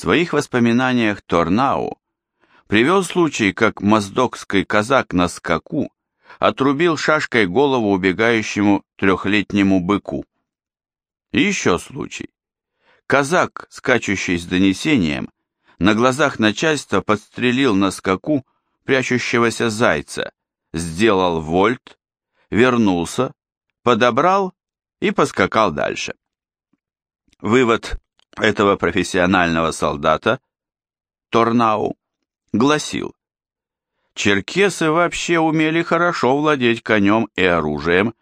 своих воспоминаниях Торнау привел случай, как моздокский казак на скаку отрубил шашкой голову убегающему трехлетнему быку. И еще случай. Казак, скачущий с донесением, на глазах начальства подстрелил на скаку прячущегося зайца, сделал вольт, вернулся, подобрал и поскакал дальше. Вывод этого профессионального солдата, Торнау, гласил, черкесы вообще умели хорошо владеть конем и оружием,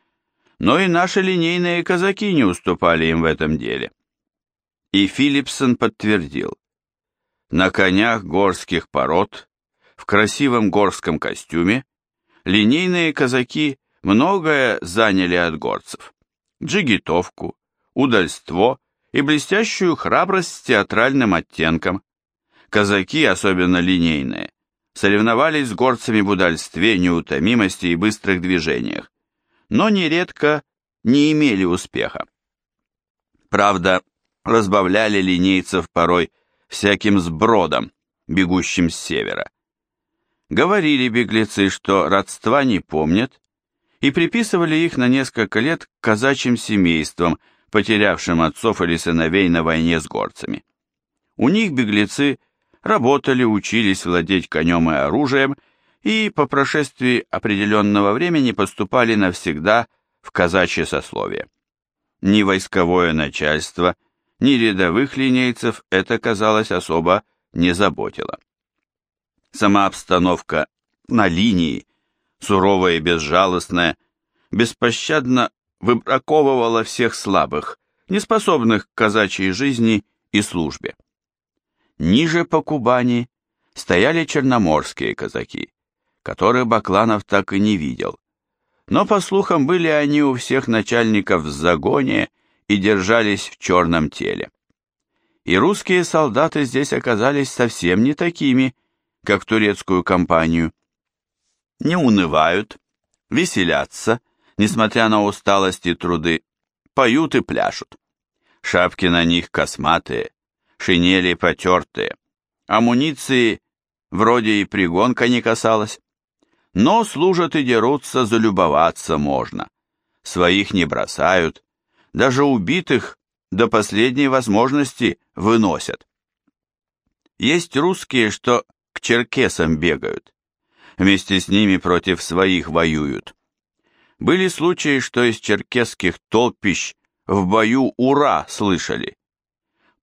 но и наши линейные казаки не уступали им в этом деле. И Филипсон подтвердил, на конях горских пород, в красивом горском костюме, линейные казаки многое заняли от горцев. Джигитовку, удальство и блестящую храбрость с театральным оттенком. Казаки, особенно линейные, соревновались с горцами в удальстве, неутомимости и быстрых движениях, но нередко не имели успеха. Правда, разбавляли линейцев порой всяким сбродом, бегущим с севера. Говорили беглецы, что родства не помнят, и приписывали их на несколько лет к казачьим семействам, потерявшим отцов или сыновей на войне с горцами. У них беглецы работали, учились владеть конем и оружием, и по прошествии определенного времени поступали навсегда в казачье сословие. Ни войсковое начальство, ни рядовых линейцев это, казалось, особо не заботило. Сама обстановка на линии, суровая и безжалостная, беспощадно выбраковывала всех слабых, неспособных к казачьей жизни и службе. Ниже по Кубани стояли черноморские казаки, которых Бакланов так и не видел. Но, по слухам, были они у всех начальников в загоне и держались в черном теле. И русские солдаты здесь оказались совсем не такими, как в турецкую компанию. Не унывают, веселятся, несмотря на усталость и труды, поют и пляшут. Шапки на них косматые, шинели потертые, амуниции вроде и пригонка не касалась. Но служат и дерутся, залюбоваться можно. Своих не бросают, даже убитых до последней возможности выносят. Есть русские, что к черкесам бегают, вместе с ними против своих воюют. Были случаи, что из черкесских толпищ в бою «Ура!» слышали.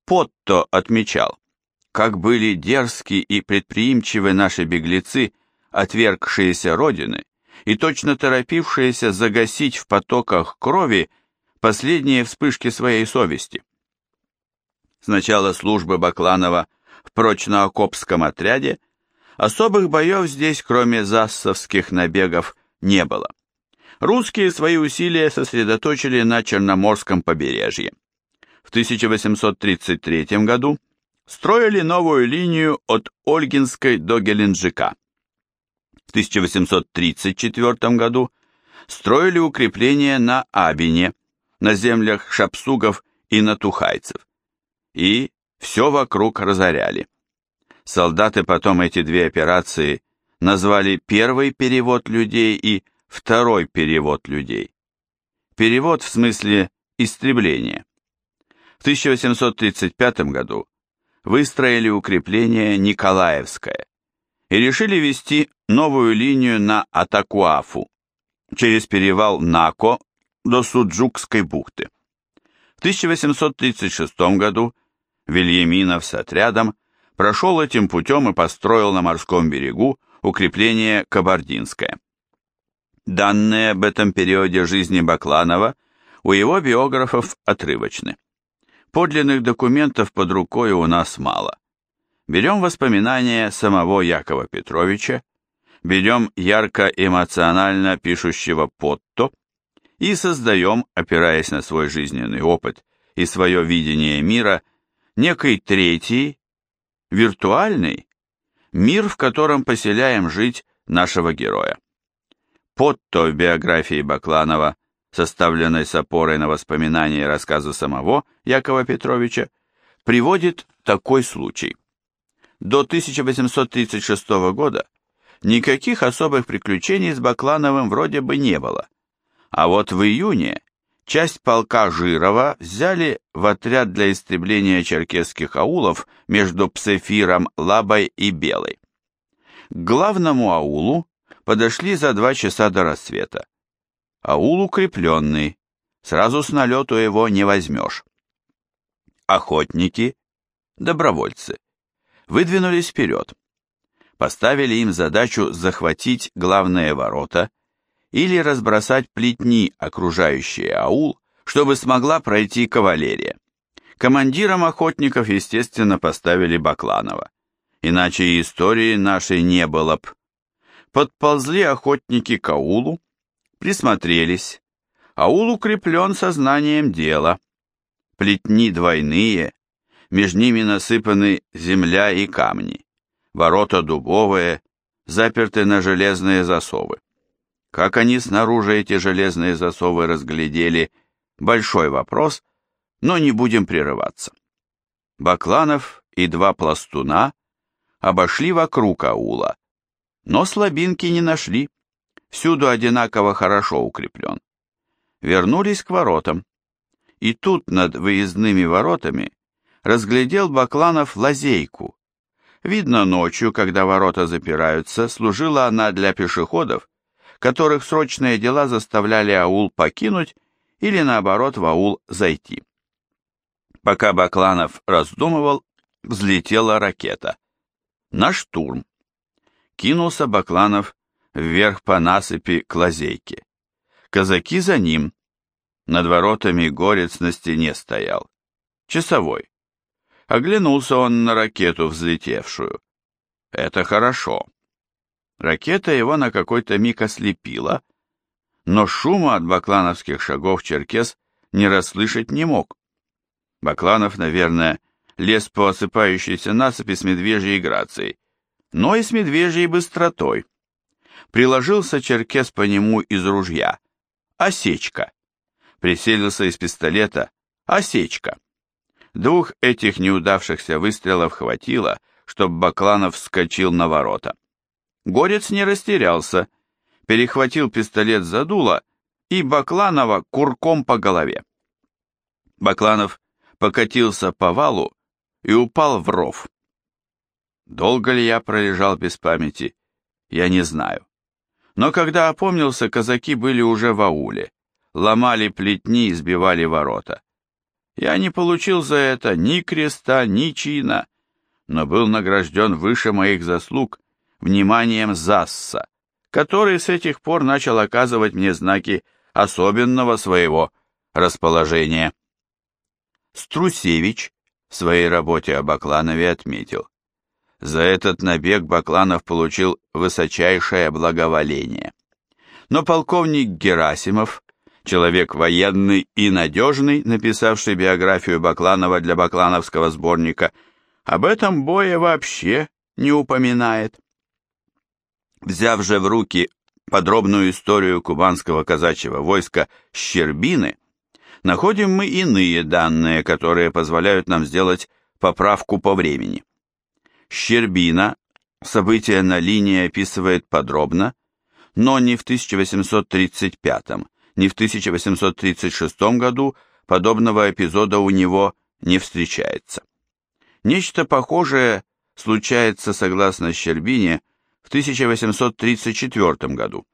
Потто отмечал, как были дерзки и предприимчивы наши беглецы, отвергшиеся Родины, и точно торопившиеся загасить в потоках крови последние вспышки своей совести. С начала службы Бакланова в прочно-окопском отряде особых боев здесь, кроме зассовских набегов, не было русские свои усилия сосредоточили на Черноморском побережье. В 1833 году строили новую линию от Ольгинской до Геленджика. В 1834 году строили укрепления на Абине, на землях шапсугов и натухайцев. И все вокруг разоряли. Солдаты потом эти две операции назвали первый перевод людей и второй перевод людей. Перевод в смысле истребления. В 1835 году выстроили укрепление Николаевское и решили вести новую линию на Атакуафу через перевал Нако до Суджукской бухты. В 1836 году Вильяминов с отрядом прошел этим путем и построил на морском берегу укрепление Кабардинское. Данные об этом периоде жизни Бакланова у его биографов отрывочны. Подлинных документов под рукой у нас мало. Берем воспоминания самого Якова Петровича, берем ярко-эмоционально пишущего Потто и создаем, опираясь на свой жизненный опыт и свое видение мира, некий третий, виртуальный, мир, в котором поселяем жить нашего героя. Потто в биографии Бакланова, составленной с опорой на воспоминания и рассказы самого Якова Петровича, приводит такой случай. До 1836 года никаких особых приключений с Баклановым вроде бы не было. А вот в июне часть полка Жирова взяли в отряд для истребления черкесских аулов между Псефиром, Лабой и Белой. К главному аулу подошли за два часа до рассвета. Аул укрепленный, сразу с налету его не возьмешь. Охотники, добровольцы, выдвинулись вперед. Поставили им задачу захватить главные ворота или разбросать плетни, окружающие аул, чтобы смогла пройти кавалерия. Командиром охотников, естественно, поставили Бакланова. Иначе истории нашей не было б. Подползли охотники к аулу, присмотрелись. Аул укреплен сознанием дела. Плетни двойные, между ними насыпаны земля и камни. Ворота дубовые, заперты на железные засовы. Как они снаружи эти железные засовы разглядели, большой вопрос, но не будем прерываться. Бакланов и два пластуна обошли вокруг аула, но слабинки не нашли, всюду одинаково хорошо укреплен. Вернулись к воротам, и тут над выездными воротами разглядел Бакланов лазейку. Видно, ночью, когда ворота запираются, служила она для пешеходов, которых срочные дела заставляли аул покинуть или наоборот в аул зайти. Пока Бакланов раздумывал, взлетела ракета. На штурм. Кинулся Бакланов вверх по насыпи к лазейке. Казаки за ним. Над воротами горец на стене стоял. Часовой. Оглянулся он на ракету, взлетевшую. Это хорошо. Ракета его на какой-то миг ослепила, но шума от баклановских шагов черкес не расслышать не мог. Бакланов, наверное, лез по осыпающейся насыпи с медвежьей грацией, но и с медвежьей быстротой. Приложился черкес по нему из ружья. Осечка. Приселился из пистолета. Осечка. Двух этих неудавшихся выстрелов хватило, чтобы Бакланов вскочил на ворота. Горец не растерялся, перехватил пистолет за дуло и Бакланова курком по голове. Бакланов покатился по валу и упал в ров. Долго ли я пролежал без памяти, я не знаю. Но когда опомнился, казаки были уже в ауле, ломали плетни и сбивали ворота. Я не получил за это ни креста, ни чина, но был награжден выше моих заслуг вниманием Засса, который с этих пор начал оказывать мне знаки особенного своего расположения. Струсевич в своей работе о Бакланове отметил, за этот набег Бакланов получил высочайшее благоволение. Но полковник Герасимов, человек военный и надежный, написавший биографию Бакланова для Баклановского сборника, об этом бое вообще не упоминает. Взяв же в руки подробную историю кубанского казачьего войска Щербины, находим мы иные данные, которые позволяют нам сделать поправку по времени. Щербина события на линии описывает подробно, но не в 1835, ни в 1836 году подобного эпизода у него не встречается. Нечто похожее случается, согласно Щербине, в 1834 году.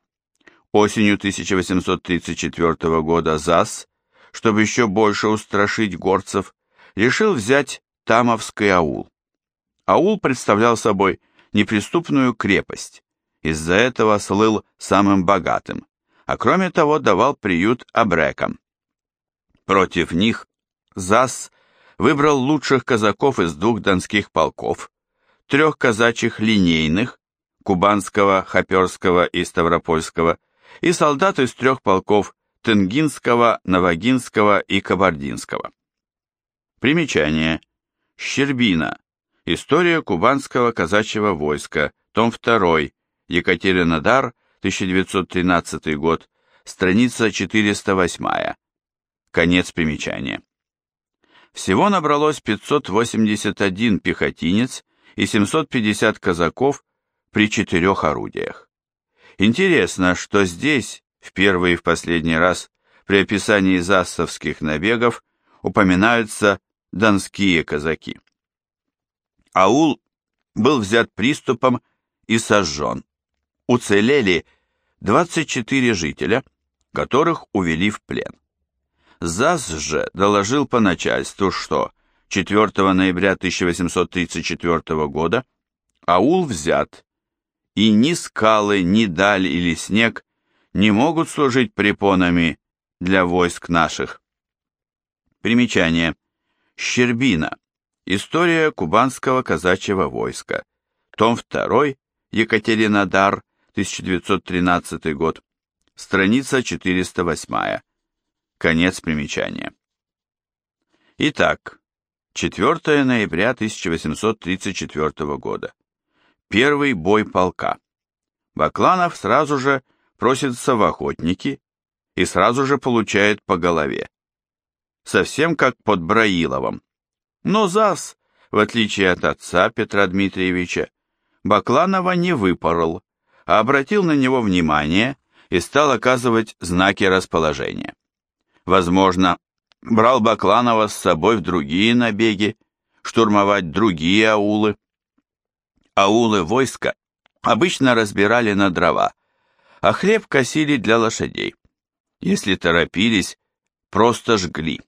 Осенью 1834 года ЗАС, чтобы еще больше устрашить горцев, решил взять Тамовский аул. Аул представлял собой неприступную крепость, из-за этого слыл самым богатым, а кроме того давал приют абрекам. Против них ЗАС выбрал лучших казаков из двух донских полков, трех казачьих линейных, Кубанского, Хоперского и Ставропольского, и солдат из трех полков Тенгинского, Новогинского и Кабардинского. Примечание. Щербина. История кубанского казачьего войска. Том 2. Екатеринодар, 1913 год. Страница 408. Конец примечания. Всего набралось 581 пехотинец и 750 казаков при четырех орудиях. Интересно, что здесь, в первый и в последний раз, при описании зассовских набегов упоминаются донские казаки. Аул был взят приступом и сожжен. Уцелели 24 жителя, которых увели в плен. ЗАС же доложил по начальству, что 4 ноября 1834 года аул взят, и ни скалы, ни даль или снег не могут служить препонами для войск наших. Примечание. Щербина. История кубанского казачьего войска. Том 2. Екатеринодар, 1913 год. Страница 408. Конец примечания. Итак, 4 ноября 1834 года. Первый бой полка. Бакланов сразу же просится в охотники и сразу же получает по голове. Совсем как под Браиловым. Но ЗАС, в отличие от отца Петра Дмитриевича, Бакланова не выпорол, а обратил на него внимание и стал оказывать знаки расположения. Возможно, брал Бакланова с собой в другие набеги, штурмовать другие аулы. Аулы войска обычно разбирали на дрова, а хлеб косили для лошадей. Если торопились, просто жгли.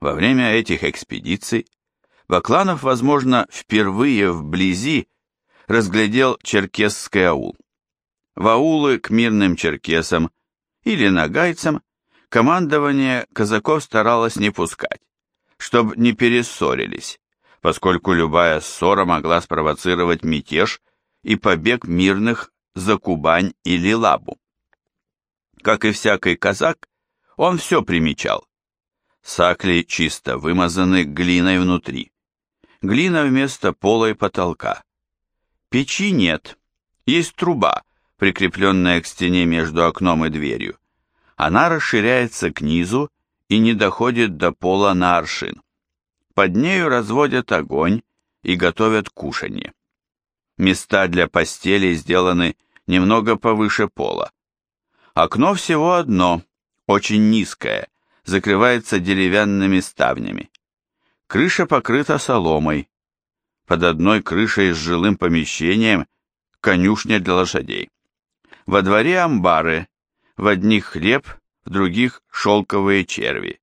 Во время этих экспедиций Бакланов, возможно, впервые вблизи разглядел черкесский аул. В аулы к мирным черкесам или нагайцам командование казаков старалось не пускать, чтобы не перессорились, поскольку любая ссора могла спровоцировать мятеж и побег мирных за Кубань или Лабу. Как и всякий казак, он все примечал. Сакли чисто вымазаны глиной внутри. Глина вместо пола и потолка. Печи нет, есть труба, прикрепленная к стене между окном и дверью она расширяется к низу и не доходит до пола на аршин. Под нею разводят огонь и готовят кушанье. Места для постели сделаны немного повыше пола. Окно всего одно, очень низкое, закрывается деревянными ставнями. Крыша покрыта соломой. Под одной крышей с жилым помещением конюшня для лошадей. Во дворе амбары, в одних хлеб, в других шелковые черви.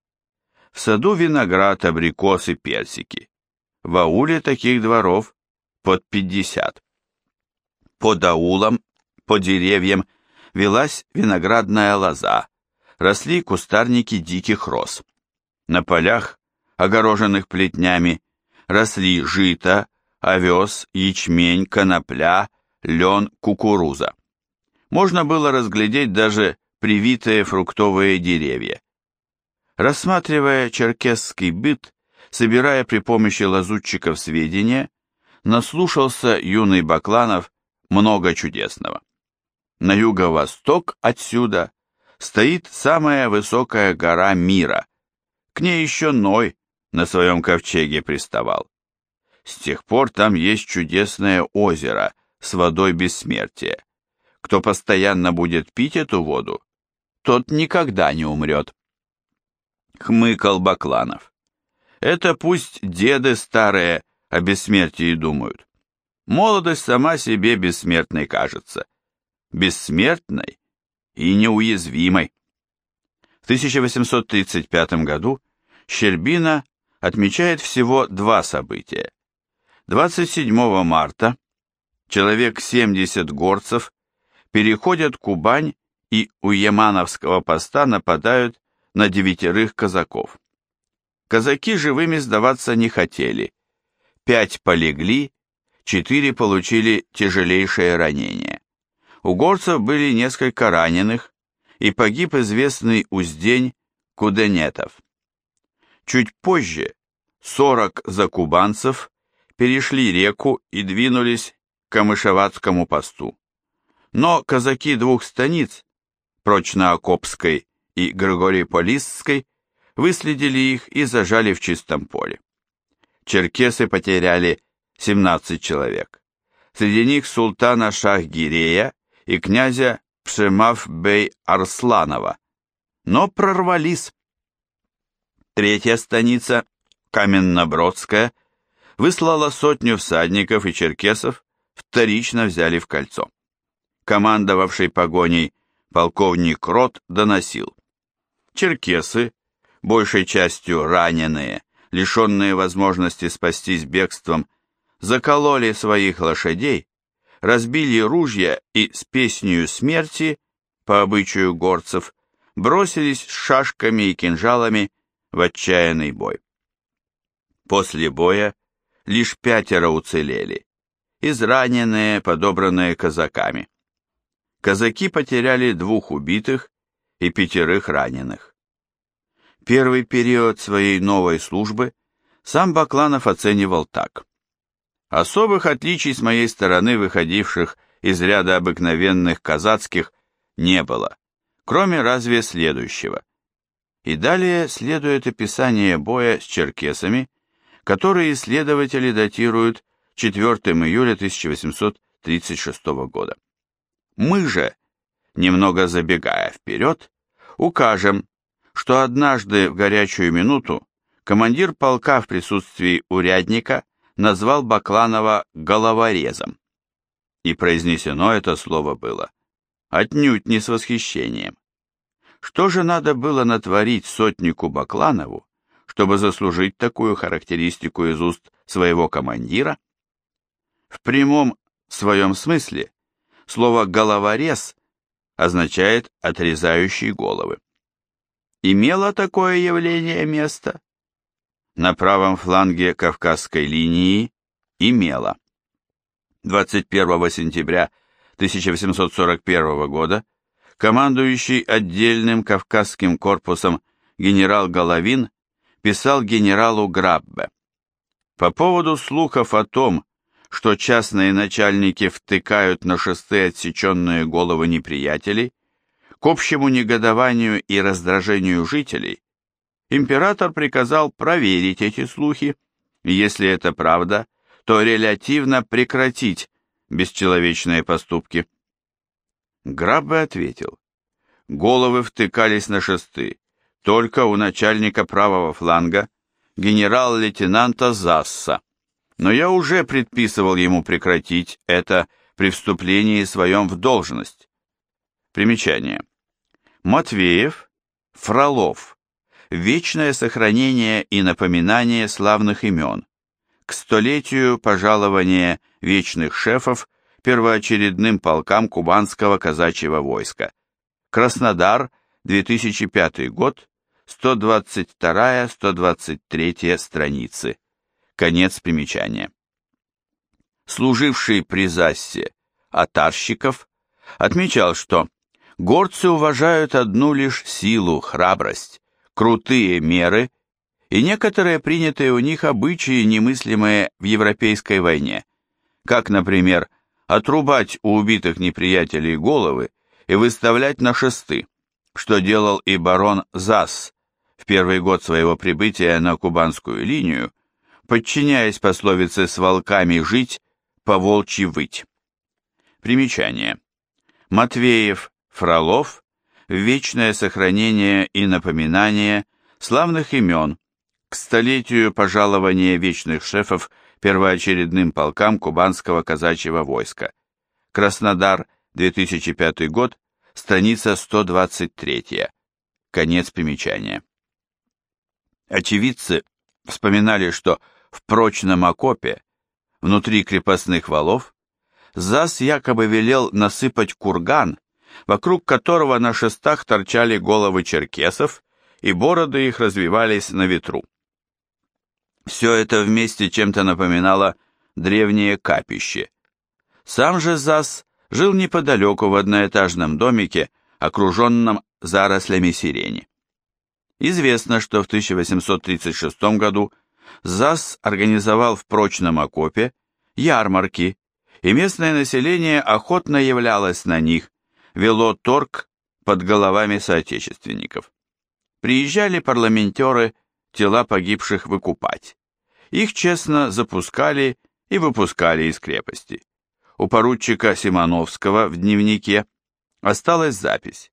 В саду виноград, абрикосы, персики. В ауле таких дворов под пятьдесят. Под аулом, по деревьям, велась виноградная лоза, росли кустарники диких роз. На полях, огороженных плетнями, росли жито, овес, ячмень, конопля, лен, кукуруза. Можно было разглядеть даже привитые фруктовые деревья. Рассматривая черкесский быт, собирая при помощи лазутчиков сведения, наслушался юный Бакланов много чудесного. На юго-восток отсюда стоит самая высокая гора мира. К ней еще Ной на своем ковчеге приставал. С тех пор там есть чудесное озеро с водой бессмертия. Кто постоянно будет пить эту воду, тот никогда не умрет. Хмыкал Бакланов. Это пусть деды старые о бессмертии думают. Молодость сама себе бессмертной кажется. Бессмертной и неуязвимой. В 1835 году Щербина отмечает всего два события. 27 марта человек 70 горцев переходят Кубань и у Ямановского поста нападают на девятерых казаков. Казаки живыми сдаваться не хотели. Пять полегли, четыре получили тяжелейшее ранение. У горцев были несколько раненых, и погиб известный уздень Куденетов. Чуть позже 40 закубанцев перешли реку и двинулись к Камышеватскому посту. Но казаки двух станиц Прочно-Окопской и Григорий-Полисской выследили их и зажали в чистом поле. Черкесы потеряли 17 человек. Среди них султана Шах-Гирея и князя Пшемав-бей Арсланова, но прорвались. Третья станица, Каменнобродская, выслала сотню всадников и черкесов, вторично взяли в кольцо. Командовавший погоней полковник Рот доносил. Черкесы, большей частью раненые, лишенные возможности спастись бегством, закололи своих лошадей, разбили ружья и с песнью смерти, по обычаю горцев, бросились с шашками и кинжалами в отчаянный бой. После боя лишь пятеро уцелели, израненные, подобранные казаками. Казаки потеряли двух убитых и пятерых раненых. Первый период своей новой службы сам Бакланов оценивал так. Особых отличий с моей стороны, выходивших из ряда обыкновенных казацких, не было, кроме разве следующего. И далее следует описание боя с черкесами, которые исследователи датируют 4 июля 1836 года. Мы же, немного забегая вперед, укажем, что однажды в горячую минуту командир полка в присутствии урядника назвал Бакланова головорезом. И произнесено это слово было отнюдь не с восхищением. Что же надо было натворить сотнику Бакланову, чтобы заслужить такую характеристику из уст своего командира? В прямом своем смысле слово «головорез» означает «отрезающий головы». Имело такое явление место? На правом фланге Кавказской линии имело. 21 сентября 1841 года командующий отдельным Кавказским корпусом генерал Головин писал генералу Граббе. По поводу слухов о том, что частные начальники втыкают на шесты отсеченные головы неприятелей, к общему негодованию и раздражению жителей, император приказал проверить эти слухи, и если это правда, то релятивно прекратить бесчеловечные поступки. Граббе ответил, головы втыкались на шесты, только у начальника правого фланга, генерал-лейтенанта Засса, но я уже предписывал ему прекратить это при вступлении своем в должность. Примечание. Матвеев, Фролов. Вечное сохранение и напоминание славных имен. К столетию пожалования вечных шефов первоочередным полкам кубанского казачьего войска. Краснодар, 2005 год, 122-123 страницы. Конец примечания. Служивший при Зассе Атарщиков отмечал, что горцы уважают одну лишь силу, храбрость, крутые меры и некоторые принятые у них обычаи, немыслимые в европейской войне, как, например, отрубать у убитых неприятелей головы и выставлять на шесты, что делал и барон Зас в первый год своего прибытия на кубанскую линию подчиняясь пословице «с волками жить, по волчьи выть». Примечание. Матвеев, Фролов, вечное сохранение и напоминание славных имен к столетию пожалования вечных шефов первоочередным полкам кубанского казачьего войска. Краснодар, 2005 год, страница 123. Конец примечания. Очевидцы вспоминали, что в прочном окопе, внутри крепостных валов, Зас якобы велел насыпать курган, вокруг которого на шестах торчали головы черкесов, и бороды их развивались на ветру. Все это вместе чем-то напоминало древнее капище. Сам же Зас жил неподалеку в одноэтажном домике, окруженном зарослями сирени. Известно, что в 1836 году ЗАС организовал в прочном окопе ярмарки, и местное население охотно являлось на них, вело торг под головами соотечественников. приезжали парламентеры тела погибших выкупать. Их честно запускали и выпускали из крепости. У поручика Симоновского в дневнике осталась запись.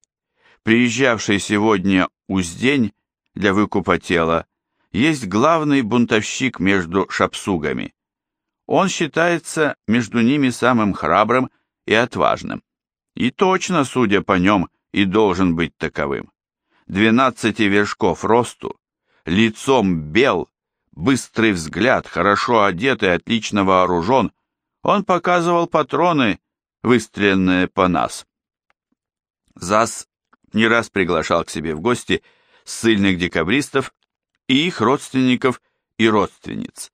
Приезжавший сегодня Уздень для выкупа тела есть главный бунтовщик между шапсугами. Он считается между ними самым храбрым и отважным. И точно, судя по нем, и должен быть таковым. Двенадцати вершков росту, лицом бел, быстрый взгляд, хорошо одет и отлично вооружен, он показывал патроны, выстреленные по нас. ЗАС не раз приглашал к себе в гости ссыльных декабристов и их родственников и родственниц.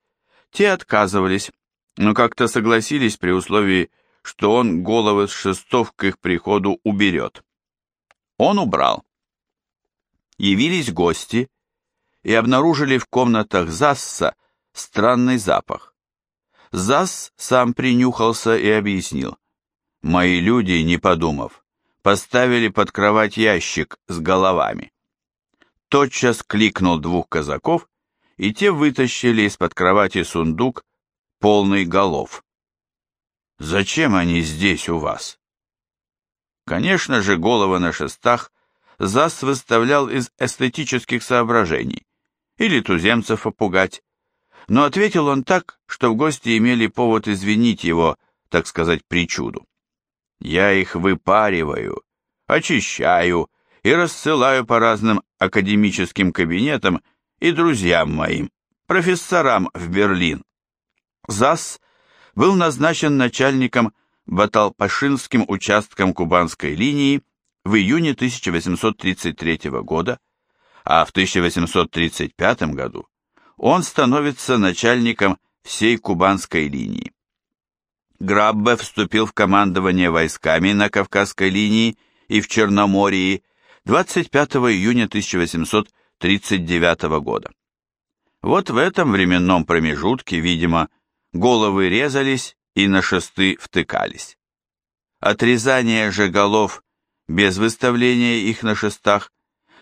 Те отказывались, но как-то согласились при условии, что он головы с шестов к их приходу уберет. Он убрал. Явились гости и обнаружили в комнатах Засса странный запах. Засс сам принюхался и объяснил. Мои люди, не подумав, поставили под кровать ящик с головами. Тотчас кликнул двух казаков, и те вытащили из-под кровати сундук, полный голов. «Зачем они здесь у вас?» Конечно же, головы на шестах ЗАС выставлял из эстетических соображений, или туземцев опугать, но ответил он так, что в гости имели повод извинить его, так сказать, причуду. Я их выпариваю, очищаю и рассылаю по разным академическим кабинетам и друзьям моим, профессорам в Берлин. ЗАС был назначен начальником Баталпашинским участком Кубанской линии в июне 1833 года, а в 1835 году он становится начальником всей Кубанской линии. Граббе вступил в командование войсками на Кавказской линии и в Черноморье 25 июня 1839 года. Вот в этом временном промежутке, видимо, головы резались и на шесты втыкались. Отрезание же голов без выставления их на шестах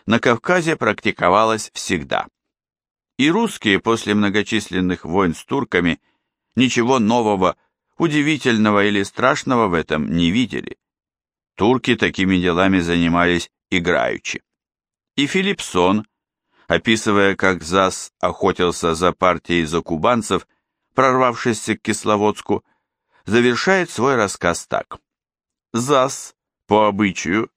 на Кавказе практиковалось всегда. И русские после многочисленных войн с турками ничего нового удивительного или страшного в этом не видели. Турки такими делами занимались играючи. И Филипсон, описывая, как ЗАС охотился за партией закубанцев, прорвавшихся к Кисловодску, завершает свой рассказ так. ЗАС, по обычаю,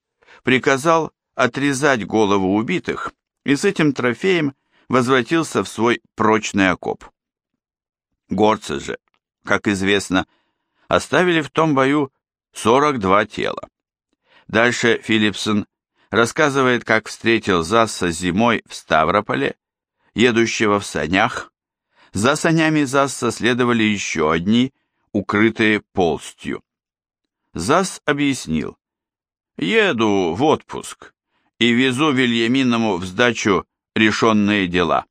приказал отрезать голову убитых и с этим трофеем возвратился в свой прочный окоп. Горцы же, как известно, оставили в том бою 42 тела. Дальше Филипсон рассказывает, как встретил Засса зимой в Ставрополе, едущего в санях. За санями Засса следовали еще одни, укрытые полстью. Зас объяснил. «Еду в отпуск и везу Вильяминому в сдачу решенные дела».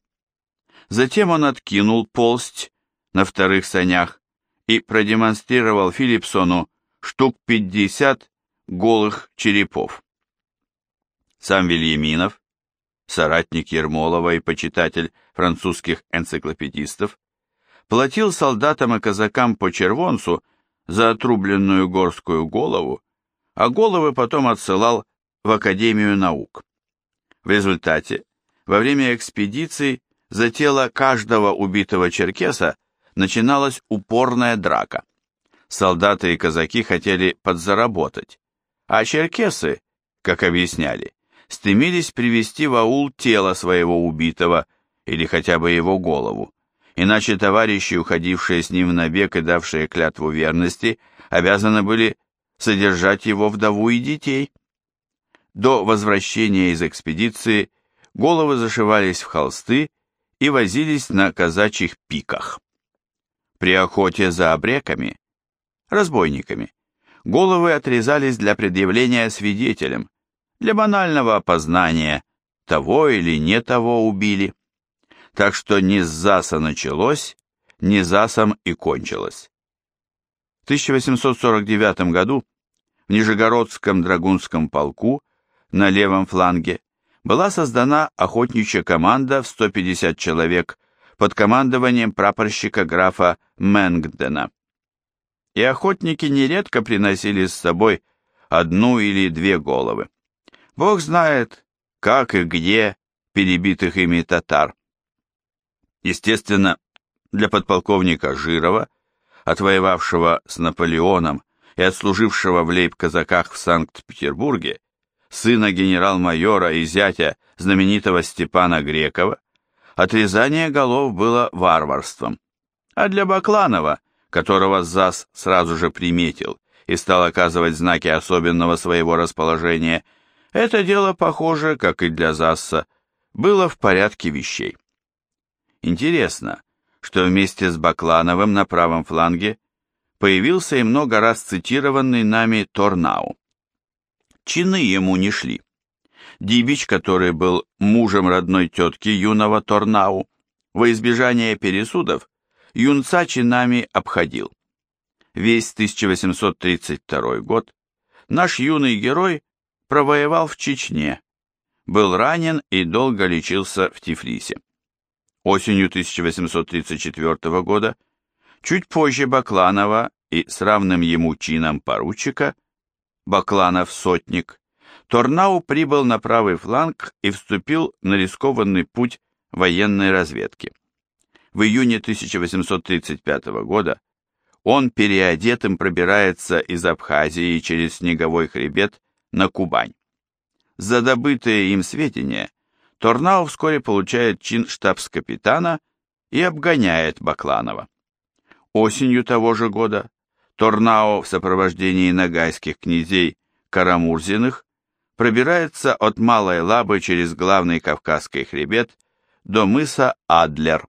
Затем он откинул полсть на вторых санях и продемонстрировал Филипсону штук 50 голых черепов. Сам Вильяминов, соратник Ермолова и почитатель французских энциклопедистов, платил солдатам и казакам по червонцу за отрубленную горскую голову, а головы потом отсылал в Академию наук. В результате, во время экспедиций за тело каждого убитого черкеса начиналась упорная драка. Солдаты и казаки хотели подзаработать, а черкесы, как объясняли, стремились привести в аул тело своего убитого или хотя бы его голову, иначе товарищи, уходившие с ним в набег и давшие клятву верности, обязаны были содержать его вдову и детей. До возвращения из экспедиции головы зашивались в холсты и возились на казачьих пиках. При охоте за обреками, разбойниками, головы отрезались для предъявления свидетелям, для банального опознания, того или не того убили. Так что не с ЗАСа началось, не ЗАСом и кончилось. В 1849 году в Нижегородском драгунском полку на левом фланге была создана охотничья команда в 150 человек под командованием прапорщика графа Мэнгдена. И охотники нередко приносили с собой одну или две головы. Бог знает, как и где перебитых ими татар. Естественно, для подполковника Жирова, отвоевавшего с Наполеоном и отслужившего в лейб-казаках в Санкт-Петербурге, сына генерал-майора и зятя знаменитого Степана Грекова, отрезание голов было варварством. А для Бакланова, которого ЗАС сразу же приметил и стал оказывать знаки особенного своего расположения, это дело, похоже, как и для ЗАСа, было в порядке вещей. Интересно, что вместе с Баклановым на правом фланге появился и много раз цитированный нами Торнау. Чины ему не шли. Дибич, который был мужем родной тетки юного Торнау, во избежание пересудов, юнца чинами обходил. Весь 1832 год наш юный герой провоевал в Чечне, был ранен и долго лечился в Тифлисе. Осенью 1834 года, чуть позже Бакланова и с равным ему чином поручика, Бакланов сотник, Торнау прибыл на правый фланг и вступил на рискованный путь военной разведки. В июне 1835 года он переодетым пробирается из Абхазии через снеговой хребет на Кубань. За добытые им сведения Торнау вскоре получает чин штабс-капитана и обгоняет Бакланова. Осенью того же года Торнау в сопровождении нагайских князей Карамурзиных пробирается от Малой Лабы через главный Кавказский хребет до мыса Адлер.